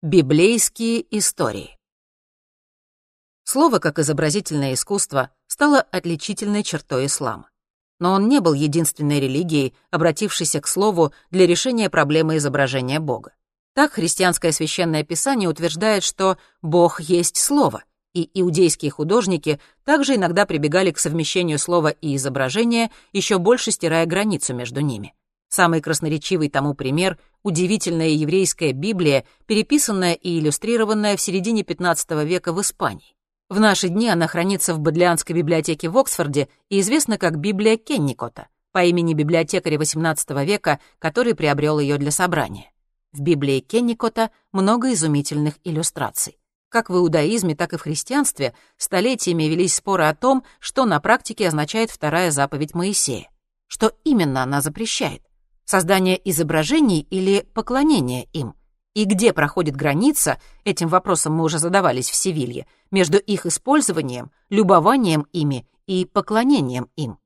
Библейские истории. Слово как изобразительное искусство стало отличительной чертой ислама. Но он не был единственной религией, обратившейся к слову для решения проблемы изображения Бога. Так христианское священное писание утверждает, что Бог есть слово, и иудейские художники также иногда прибегали к совмещению слова и изображения, еще больше стирая границу между ними. Самый красноречивый тому пример — удивительная еврейская Библия, переписанная и иллюстрированная в середине XV века в Испании. В наши дни она хранится в Бодлианской библиотеке в Оксфорде и известна как Библия Кенникота по имени библиотекаря XVIII века, который приобрел ее для собрания. В Библии Кенникота много изумительных иллюстраций. Как в иудаизме, так и в христианстве столетиями велись споры о том, что на практике означает вторая заповедь Моисея. Что именно она запрещает? Создание изображений или поклонение им? И где проходит граница, этим вопросом мы уже задавались в Севилье, между их использованием, любованием ими и поклонением им?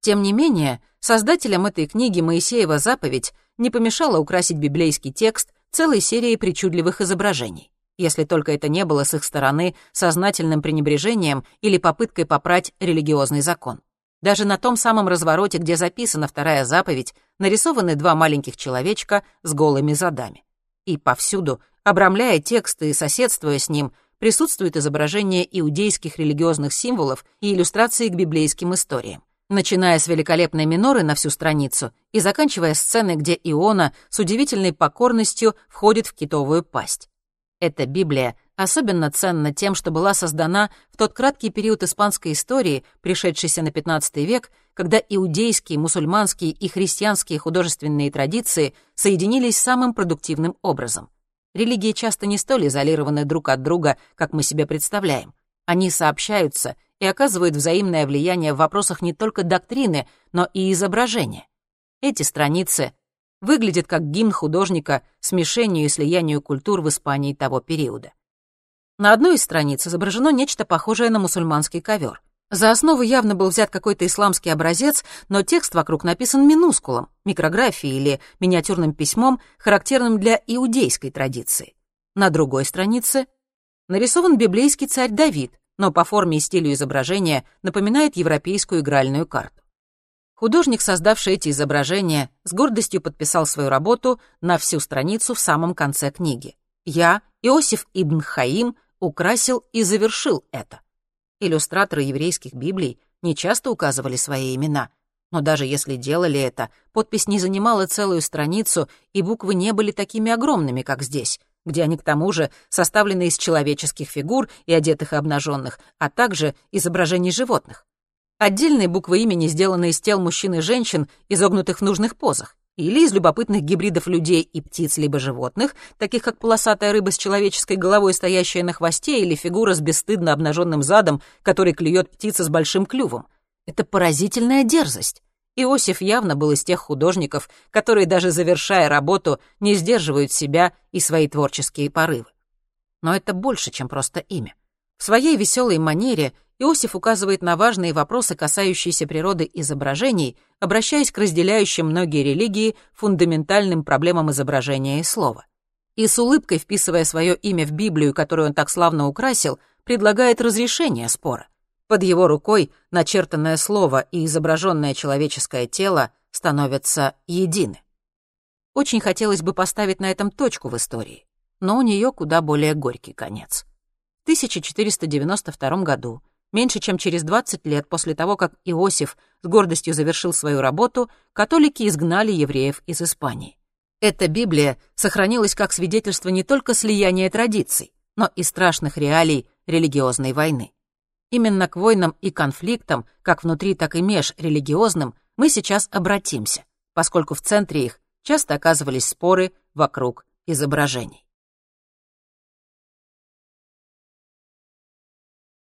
Тем не менее, создателям этой книги Моисеева заповедь не помешала украсить библейский текст целой серией причудливых изображений, если только это не было с их стороны сознательным пренебрежением или попыткой попрать религиозный закон. Даже на том самом развороте, где записана вторая заповедь, нарисованы два маленьких человечка с голыми задами. И повсюду, обрамляя тексты и соседствуя с ним, присутствует изображение иудейских религиозных символов и иллюстрации к библейским историям, начиная с великолепной миноры на всю страницу и заканчивая сценой, где Иона с удивительной покорностью входит в китовую пасть. Эта Библия особенно ценна тем, что была создана в тот краткий период испанской истории, пришедшийся на XV век, когда иудейские, мусульманские и христианские художественные традиции соединились самым продуктивным образом. Религии часто не столь изолированы друг от друга, как мы себе представляем. Они сообщаются и оказывают взаимное влияние в вопросах не только доктрины, но и изображения. Эти страницы выглядят как гимн художника смешению и слиянию культур в Испании того периода. На одной из страниц изображено нечто похожее на мусульманский ковер. За основу явно был взят какой-то исламский образец, но текст вокруг написан минускулом, микрографией или миниатюрным письмом, характерным для иудейской традиции. На другой странице нарисован библейский царь Давид, но по форме и стилю изображения напоминает европейскую игральную карту. Художник, создавший эти изображения, с гордостью подписал свою работу на всю страницу в самом конце книги. Я, Иосиф ибн Хаим, украсил и завершил это. Иллюстраторы еврейских библий не часто указывали свои имена, но даже если делали это, подпись не занимала целую страницу, и буквы не были такими огромными, как здесь, где они к тому же составлены из человеческих фигур и одетых и обнаженных, а также изображений животных. Отдельные буквы имени сделаны из тел мужчин и женщин, изогнутых в нужных позах или из любопытных гибридов людей и птиц либо животных, таких как полосатая рыба с человеческой головой, стоящая на хвосте, или фигура с бесстыдно обнаженным задом, который клюет птица с большим клювом. Это поразительная дерзость. Иосиф явно был из тех художников, которые, даже завершая работу, не сдерживают себя и свои творческие порывы. Но это больше, чем просто имя. В своей веселой манере Иосиф указывает на важные вопросы, касающиеся природы изображений, обращаясь к разделяющим многие религии фундаментальным проблемам изображения и слова. И с улыбкой, вписывая свое имя в Библию, которую он так славно украсил, предлагает разрешение спора. Под его рукой начертанное слово и изображенное человеческое тело становятся едины. Очень хотелось бы поставить на этом точку в истории, но у нее куда более горький конец. В 1492 году Меньше чем через 20 лет после того, как Иосиф с гордостью завершил свою работу, католики изгнали евреев из Испании. Эта Библия сохранилась как свидетельство не только слияния традиций, но и страшных реалий религиозной войны. Именно к войнам и конфликтам, как внутри, так и межрелигиозным, мы сейчас обратимся, поскольку в центре их часто оказывались споры вокруг изображений.